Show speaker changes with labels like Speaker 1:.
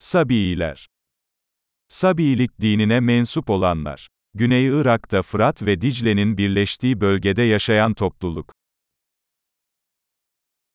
Speaker 1: Sabiiler Sabiilik dinine mensup olanlar. Güney Irak'ta Fırat ve Dicle'nin birleştiği bölgede yaşayan topluluk.